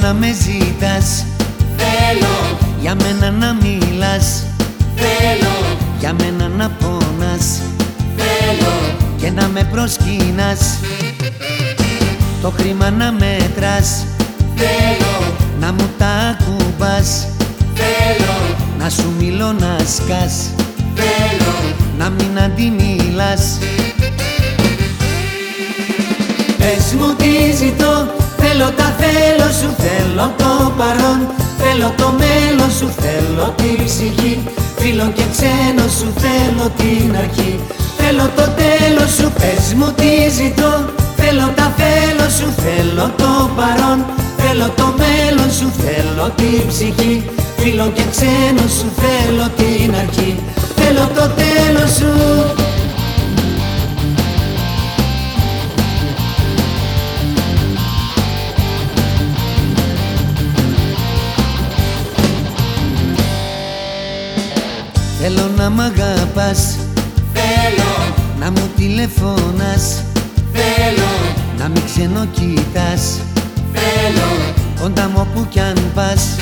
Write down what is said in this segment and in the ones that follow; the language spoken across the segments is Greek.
να με ζητάς. Θέλω, Για μένα να μιλάς. Θέλω, Για μένα να πόνας θέλω. Και να με προσκύνας. Το χρήμα να μέτρας Θέλω, Να μου τα ακουμπάς. Θέλω, Να σου μιλώ να σκάς. Θέλω. Να μην αντιμίλας Πες μου τι ζητώ Θέλω τα θέλω σου Θέλω το παρόν. Θέλω το μέλλον σου Θέλω την ψυχή. Φίλο και ξένο σου Θέλω την αρχή. Θέλω το τέλος σου Πες μου τι ζητώ. Θέλω τα θέλω σου Θέλω το παρόν. Θέλω το μέλλον σου Θέλω την ψυχή. Φίλο και ξένο σου Θέλω την αρχή. Θέλω το τέλος σου Θέλω να μ' αγαπάς. Θέλω, Να μου τηλεφωνάς. Θέλω, Να μην ξενοκοίτας θέλω. Κοντά μου όπου κι αν πας.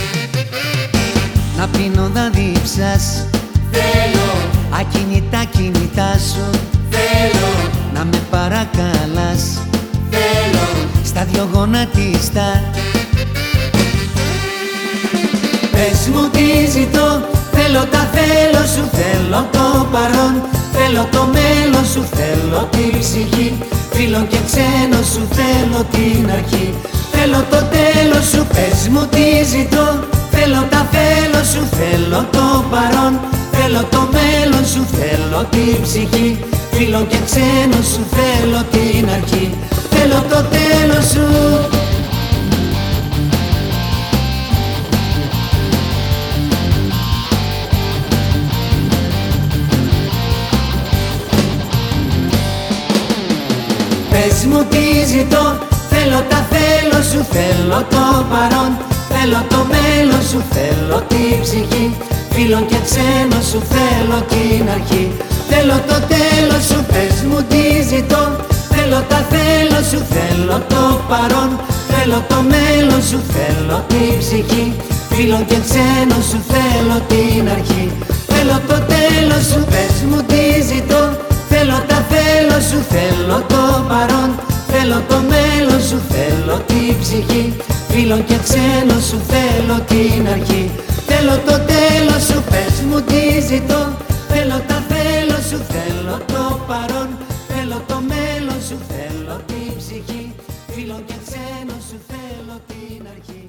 Να πίνω να δίψας Θέλω, Ακινητά κινητά σου. Θέλω, Να με παρακαλάς. Θέλω. Στα δυο γονατίστα. Πες μου τι ζητώ Θέλω τα θέλω σου Θέλω το παρόν. Θέλω το μέλλον σου Θέλω την ψυχή. Φίλο και ξένο σου Θέλω την αρχή. Θέλω το τέλος σου Πες μου τι ζητώ. Θέλω τα θέλω σου Θέλω το παρόν. Θέλω το μέλλον σου Θέλω την ψυχή. Φίλο και ξένο σου Θέλω την αρχή. Θέλω το τέλος Πες μου τι ζητώ, θέλω τα θέλω σου Θέλω το παρόν, θέλω το μέλλον σου Θέλω την ψυχή, φίλο και ξένο σου Θέλω την αρχή, θέλω το τέλος σου Πες μου τι ζητώ, θέλω τα θέλω σου Θέλω το παρόν, θέλω το μέλλον σου Θέλω την ψυχή, φίλο και ξένο σου Θέλω την αρχή, θέλω το τέλος σου Πες την ψυχή, φίλο και ξένο σου Θέλω την αρχή, θέλω το τέλος σου Πες μου τι ζητώ, θέλω τα θέλω σου Θέλω το παρόν, θέλω το μέλλον σου Θέλω την ψυχή, φίλο και ξένο σου Θέλω την αρχή